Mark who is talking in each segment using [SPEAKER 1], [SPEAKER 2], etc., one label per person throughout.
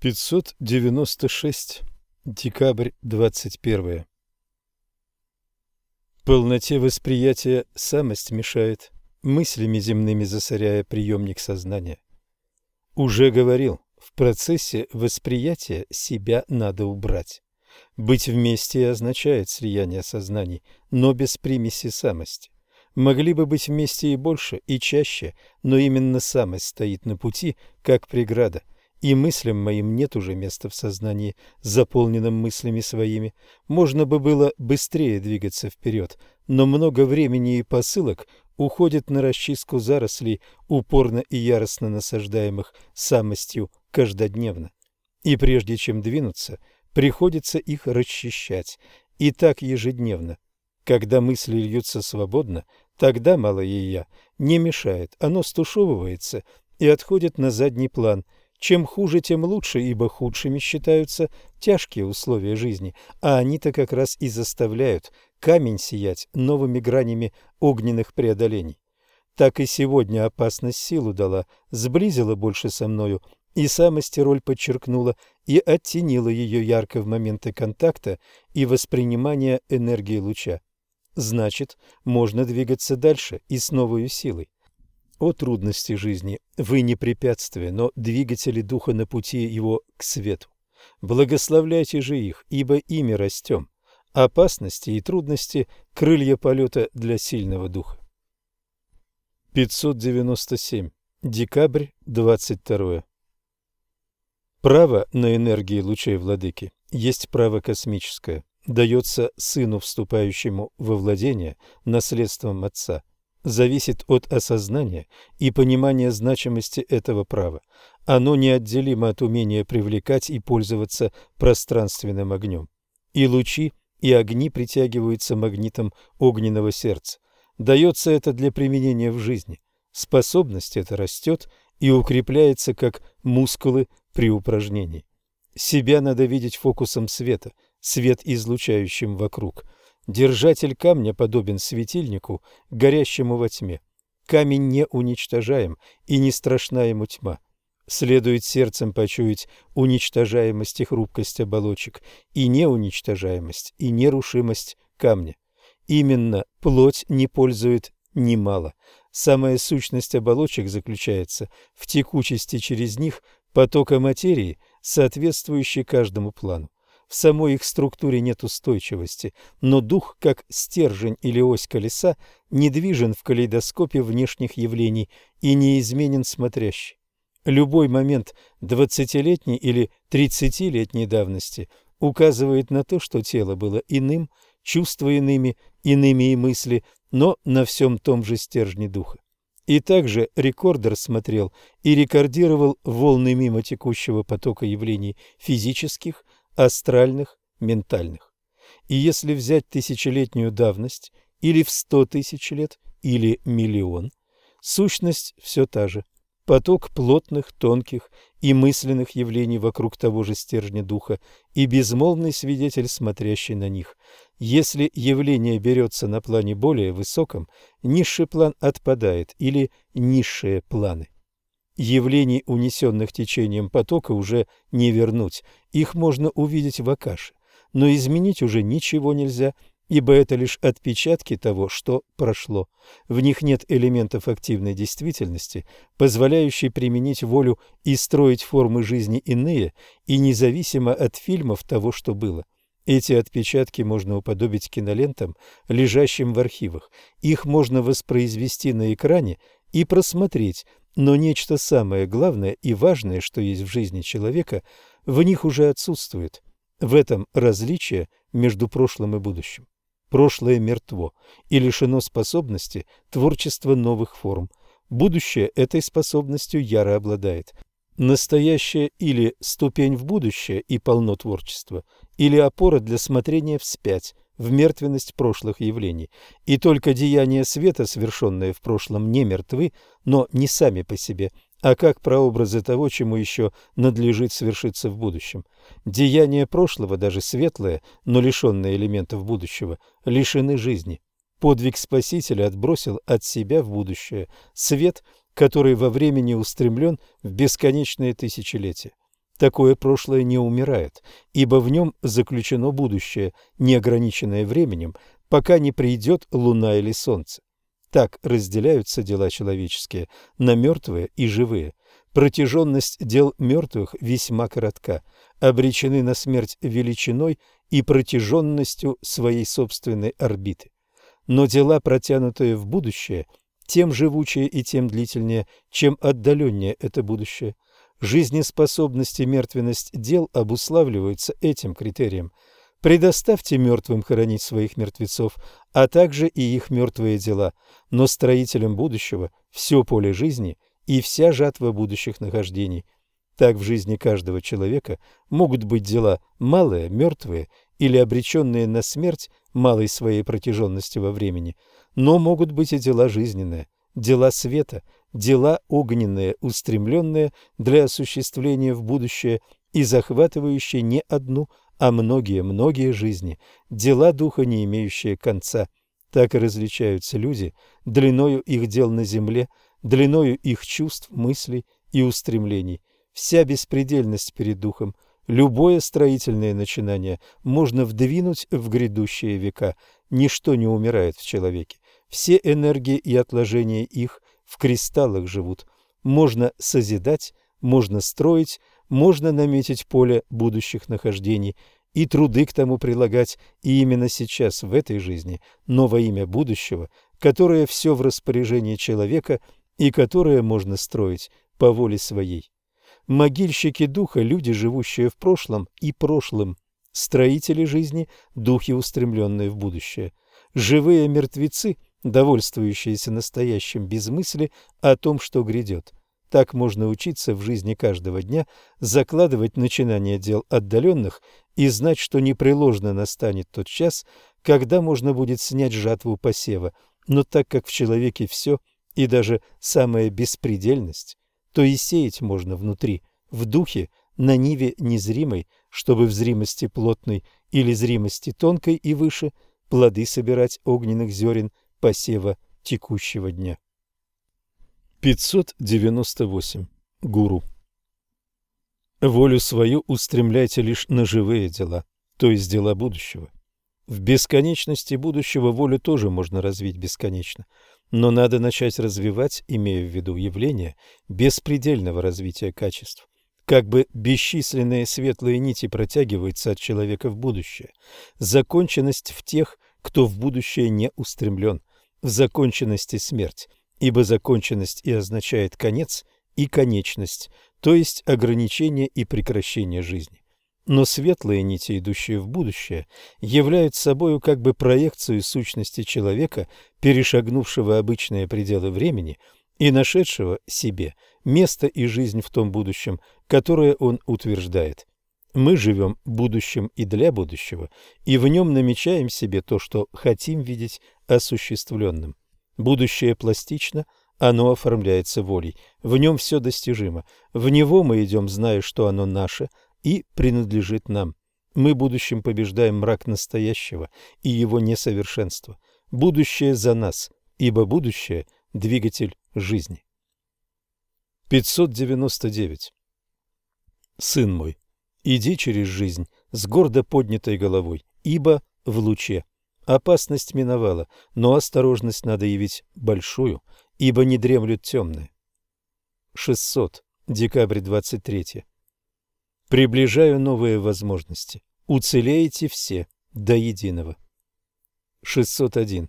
[SPEAKER 1] 596. Декабрь 21. Полноте восприятия самость мешает, мыслями земными засоряя приемник сознания. Уже говорил, в процессе восприятия себя надо убрать. Быть вместе означает слияние сознаний, но без примеси самости. Могли бы быть вместе и больше, и чаще, но именно самость стоит на пути, как преграда – и мыслям моим нет уже места в сознании, заполненном мыслями своими. Можно бы было быстрее двигаться вперед, но много времени и посылок уходит на расчистку зарослей, упорно и яростно насаждаемых самостью каждодневно. И прежде чем двинуться, приходится их расчищать, и так ежедневно. Когда мысли льются свободно, тогда малое «я» не мешает, оно стушевывается и отходит на задний план – чем хуже, тем лучше, ибо худшими считаются тяжкие условия жизни, а они-то как раз и заставляют камень сиять новыми гранями огненных преодолений. Так и сегодня опасность силу дала, сблизила больше со мною, и самости роль подчеркнула и оттенила ее ярко в моменты контакта и воспринимания энергии луча. Значит, можно двигаться дальше и с новой силой. О трудности жизни! Вы не препятствие, но двигатели духа на пути его к свету. Благословляйте же их, ибо ими растем. Опасности и трудности – крылья полета для сильного духа. 597. Декабрь 22. Право на энергии лучей владыки есть право космическое, дается сыну, вступающему во владение наследством отца – зависит от осознания и понимания значимости этого права. Оно неотделимо от умения привлекать и пользоваться пространственным огнем. И лучи, и огни притягиваются магнитом огненного сердца. Дается это для применения в жизни. Способность эта растет и укрепляется, как мускулы при упражнении. Себя надо видеть фокусом света, свет излучающим вокруг – Держатель камня подобен светильнику, горящему во тьме. Камень не уничтожаем, и не страшна ему тьма. Следует сердцем почуять уничтожаемость и хрупкость оболочек, и неуничтожаемость, и нерушимость камня. Именно плоть не пользует немало. Самая сущность оболочек заключается в текучести через них потока материи, соответствующей каждому плану. В самой их структуре нет устойчивости, но дух, как стержень или ось колеса, недвижен в калейдоскопе внешних явлений и неизменен смотрящий. Любой момент двадцатилетней или тридцатилетней давности указывает на то, что тело было иным, чувства иными, иными и мысли, но на всем том же стержне духа. И также рекордер смотрел и рекордировал волны мимо текущего потока явлений физических, астральных, ментальных. И если взять тысячелетнюю давность, или в сто тысяч лет, или миллион, сущность все та же. Поток плотных, тонких и мысленных явлений вокруг того же стержня духа и безмолвный свидетель, смотрящий на них. Если явление берется на плане более высоком, низший план отпадает или низшие планы. Явлений, унесенных течением потока, уже не вернуть. Их можно увидеть в Акаше. Но изменить уже ничего нельзя, ибо это лишь отпечатки того, что прошло. В них нет элементов активной действительности, позволяющей применить волю и строить формы жизни иные и независимо от фильмов того, что было. Эти отпечатки можно уподобить кинолентам, лежащим в архивах. Их можно воспроизвести на экране и просмотреть, но нечто самое главное и важное, что есть в жизни человека, в них уже отсутствует. В этом различие между прошлым и будущим. Прошлое мертво и лишено способности творчества новых форм. Будущее этой способностью яро обладает. Настоящее или ступень в будущее и полно творчества, или опора для смотрения вспять – в мертвенность прошлых явлений, и только деяния света, совершенные в прошлом, не мертвы, но не сами по себе, а как прообразы того, чему еще надлежит свершиться в будущем. Деяния прошлого, даже светлые, но лишенные элементов будущего, лишены жизни. Подвиг Спасителя отбросил от себя в будущее свет, который во времени устремлен в бесконечные тысячелетия. Такое прошлое не умирает, ибо в нем заключено будущее, неограниченное временем, пока не придет луна или солнце. Так разделяются дела человеческие на мертвые и живые. Протяженность дел мертвых весьма коротка, обречены на смерть величиной и протяженностью своей собственной орбиты. Но дела, протянутые в будущее, тем живучее и тем длительнее, чем отдаленнее это будущее. Жизнеспособность и мертвенность дел обуславливаются этим критерием. Предоставьте мертвым хоронить своих мертвецов, а также и их мертвые дела, но строителям будущего все поле жизни и вся жатва будущих нахождений. Так в жизни каждого человека могут быть дела малые, мертвые или обреченные на смерть малой своей протяженности во времени, но могут быть и дела жизненные, дела света, дела огненные, устремленные для осуществления в будущее и захватывающие не одну, а многие-многие жизни, дела духа, не имеющие конца. Так и различаются люди длиною их дел на земле – длиною их чувств, мыслей и устремлений. Вся беспредельность перед духом, любое строительное начинание можно вдвинуть в грядущие века. Ничто не умирает в человеке. Все энергии и отложения их в кристаллах живут. Можно созидать, можно строить, можно наметить поле будущих нахождений и труды к тому прилагать и именно сейчас, в этой жизни, но во имя будущего, которое все в распоряжении человека и которое можно строить по воле своей. Могильщики духа – люди, живущие в прошлом и прошлым, строители жизни – духи, устремленные в будущее. Живые мертвецы, довольствующиеся настоящим без мысли о том, что грядет. Так можно учиться в жизни каждого дня, закладывать начинание дел отдаленных и знать, что непреложно настанет тот час, когда можно будет снять жатву посева. Но так как в человеке все – и даже самая беспредельность, то и сеять можно внутри, в духе, на ниве незримой, чтобы в зримости плотной или зримости тонкой и выше плоды собирать огненных зерен посева текущего дня. 598. Гуру Волю свою устремляйте лишь на живые дела, то есть дела будущего. В бесконечности будущего волю тоже можно развить бесконечно – но надо начать развивать, имея в виду явление беспредельного развития качеств. Как бы бесчисленные светлые нити протягиваются от человека в будущее. Законченность в тех, кто в будущее не устремлен. В законченности смерть, ибо законченность и означает конец и конечность, то есть ограничение и прекращение жизни. Но светлые нити, идущие в будущее, являются собою как бы проекцию сущности человека, перешагнувшего обычные пределы времени и нашедшего себе место и жизнь в том будущем, которое он утверждает. Мы живем будущим и для будущего, и в нем намечаем себе то, что хотим видеть осуществленным. Будущее пластично, оно оформляется волей, в нем все достижимо, в него мы идем, зная, что оно наше – и принадлежит нам. Мы будущим побеждаем мрак настоящего и его несовершенство. Будущее за нас, ибо будущее – двигатель жизни. 599. Сын мой, иди через жизнь с гордо поднятой головой, ибо в луче. Опасность миновала, но осторожность надо явить большую, ибо не дремлют темные. 600. Декабрь 23. Приближаю новые возможности. Уцелеете все до единого. 601.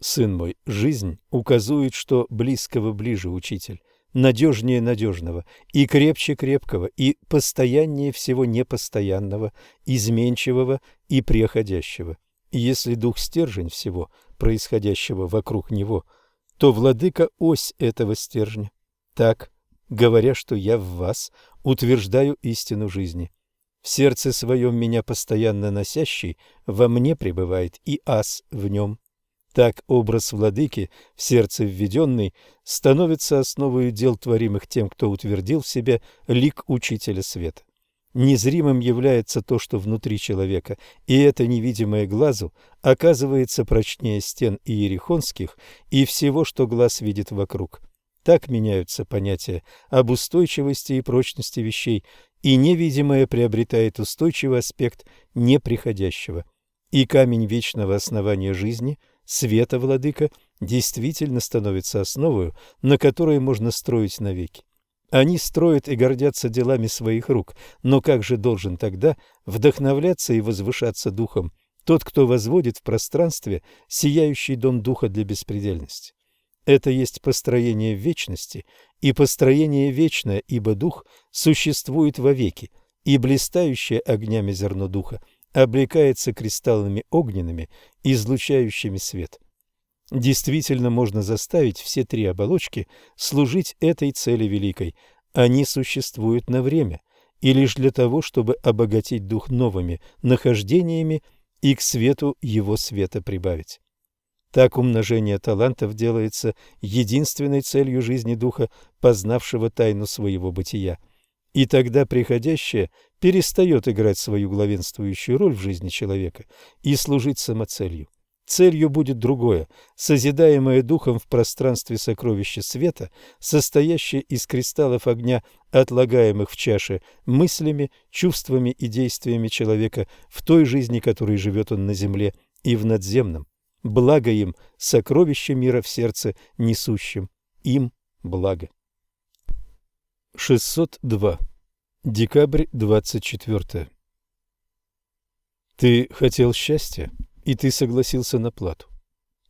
[SPEAKER 1] Сын мой, жизнь указует, что близкого ближе учитель, надежнее надежного, и крепче крепкого, и постояннее всего непостоянного, изменчивого и преходящего. И если дух стержень всего, происходящего вокруг него, то владыка ось этого стержня. Так говоря, что я в вас утверждаю истину жизни. В сердце своем меня постоянно носящий, во мне пребывает и ас в нем. Так образ владыки, в сердце введенный, становится основой дел, творимых тем, кто утвердил в себе лик учителя света. Незримым является то, что внутри человека, и это невидимое глазу оказывается прочнее стен иерихонских и всего, что глаз видит вокруг. Так меняются понятия об устойчивости и прочности вещей, и невидимое приобретает устойчивый аспект неприходящего. И камень вечного основания жизни, света владыка, действительно становится основой, на которой можно строить навеки. Они строят и гордятся делами своих рук, но как же должен тогда вдохновляться и возвышаться духом тот, кто возводит в пространстве сияющий дом духа для беспредельности? Это есть построение вечности, и построение вечное, ибо дух существует вовеки, и блистающее огнями зерно духа облекается кристаллами огненными, излучающими свет. Действительно можно заставить все три оболочки служить этой цели великой. Они существуют на время, и лишь для того, чтобы обогатить дух новыми нахождениями и к свету его света прибавить. Так умножение талантов делается единственной целью жизни духа, познавшего тайну своего бытия. И тогда приходящее перестает играть свою главенствующую роль в жизни человека и служить самоцелью. Целью будет другое, созидаемое духом в пространстве сокровища света, состоящее из кристаллов огня, отлагаемых в чаше мыслями, чувствами и действиями человека в той жизни, которой живет он на земле и в надземном благо им, сокровище мира в сердце несущим, им благо. 602. Декабрь 24. Ты хотел счастья, и ты согласился на плату.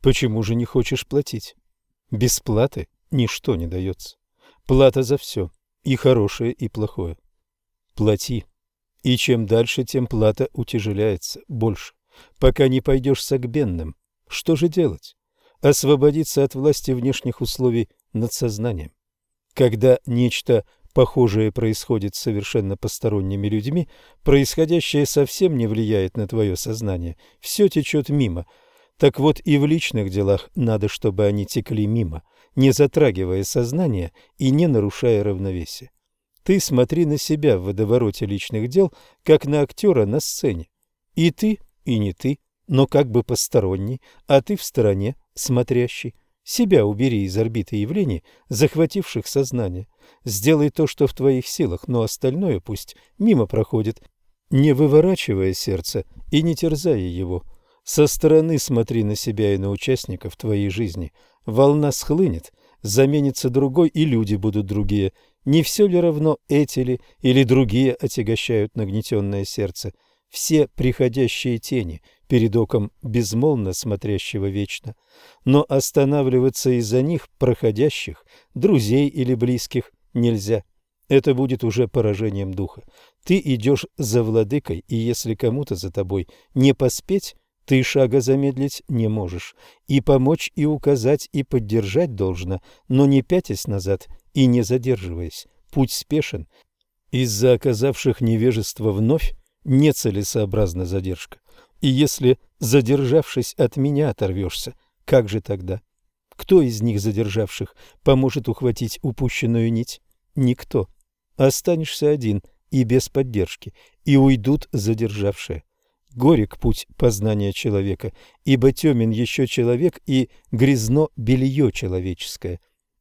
[SPEAKER 1] Почему же не хочешь платить? Без платы ничто не дается. Плата за все, и хорошее, и плохое. Плати, и чем дальше, тем плата утяжеляется больше, пока не пойдешь согбенным, что же делать? Освободиться от власти внешних условий над сознанием. Когда нечто похожее происходит с совершенно посторонними людьми, происходящее совсем не влияет на твое сознание, все течет мимо. Так вот и в личных делах надо, чтобы они текли мимо, не затрагивая сознание и не нарушая равновесие. Ты смотри на себя в водовороте личных дел, как на актера на сцене. И ты, и не ты но как бы посторонний, а ты в стороне, смотрящий. Себя убери из орбиты явлений, захвативших сознание. Сделай то, что в твоих силах, но остальное пусть мимо проходит, не выворачивая сердце и не терзая его. Со стороны смотри на себя и на участников твоей жизни. Волна схлынет, заменится другой, и люди будут другие. Не все ли равно эти ли или другие отягощают нагнетенное сердце? Все приходящие тени – перед оком безмолвно смотрящего вечно, но останавливаться из-за них, проходящих, друзей или близких, нельзя. Это будет уже поражением духа. Ты идешь за владыкой, и если кому-то за тобой не поспеть, ты шага замедлить не можешь. И помочь, и указать, и поддержать должно, но не пятясь назад и не задерживаясь. Путь спешен. Из-за оказавших невежество вновь нецелесообразна задержка. И если, задержавшись от меня, оторвешься, как же тогда? Кто из них, задержавших, поможет ухватить упущенную нить? Никто. Останешься один и без поддержки, и уйдут задержавшие. Горек путь познания человека, ибо темен еще человек и грязно белье человеческое.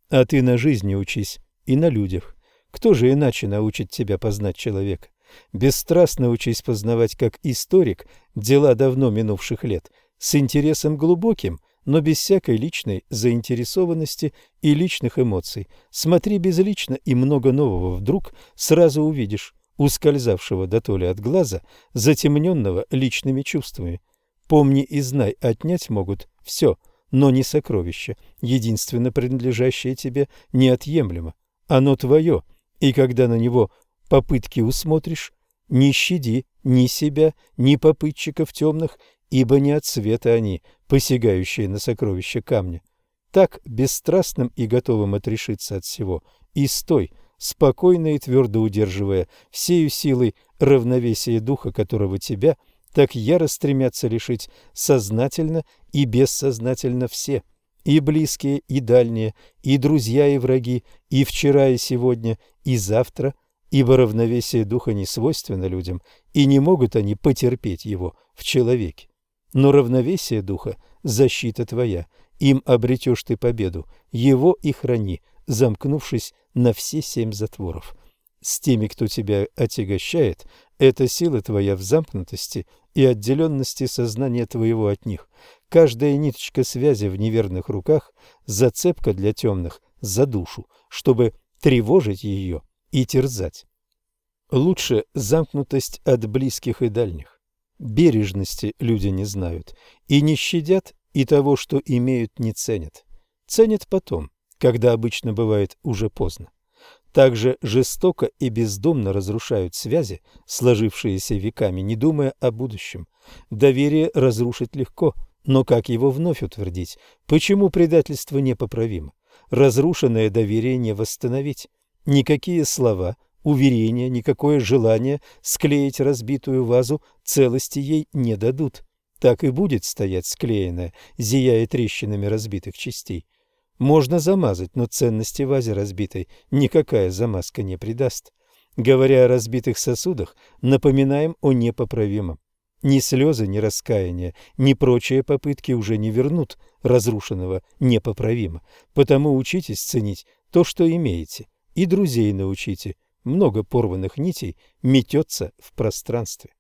[SPEAKER 1] А ты на жизни учись и на людях. Кто же иначе научит тебя познать человека? Бесстрастно учись познавать как историк дела давно минувших лет, с интересом глубоким, но без всякой личной заинтересованности и личных эмоций. Смотри безлично, и много нового вдруг сразу увидишь, ускользавшего до толи от глаза, затемненного личными чувствами. Помни и знай, отнять могут все, но не сокровище, единственно принадлежащее тебе неотъемлемо. Оно твое, и когда на него попытки усмотришь, не щади ни себя, ни попытчиков темных, ибо не от света они, посягающие на сокровища камня. Так, бесстрастным и готовым отрешиться от всего, и стой, спокойно и твердо удерживая всею силой равновесие духа, которого тебя так яро стремятся лишить сознательно и бессознательно все, и близкие, и дальние, и друзья, и враги, и вчера, и сегодня, и завтра – ибо равновесие духа не свойственно людям, и не могут они потерпеть его в человеке. Но равновесие духа – защита твоя, им обретешь ты победу, его и храни, замкнувшись на все семь затворов. С теми, кто тебя отягощает, эта сила твоя в замкнутости и отделенности сознания твоего от них. Каждая ниточка связи в неверных руках – зацепка для темных за душу, чтобы тревожить ее и терзать. Лучше замкнутость от близких и дальних. Бережности люди не знают и не щадят, и того, что имеют, не ценят. Ценят потом, когда обычно бывает уже поздно. Также жестоко и бездумно разрушают связи, сложившиеся веками, не думая о будущем. Доверие разрушить легко, но как его вновь утвердить? Почему предательство непоправимо? Разрушенное доверие не восстановить. Никакие слова, уверения, никакое желание склеить разбитую вазу целости ей не дадут. Так и будет стоять склеенная, зияя трещинами разбитых частей. Можно замазать, но ценности вазе разбитой никакая замазка не придаст. Говоря о разбитых сосудах, напоминаем о непоправимом. Ни слезы, ни раскаяние, ни прочие попытки уже не вернут разрушенного непоправимо. Потому учитесь ценить то, что имеете, и друзей научите. Много порванных нитей метется в пространстве.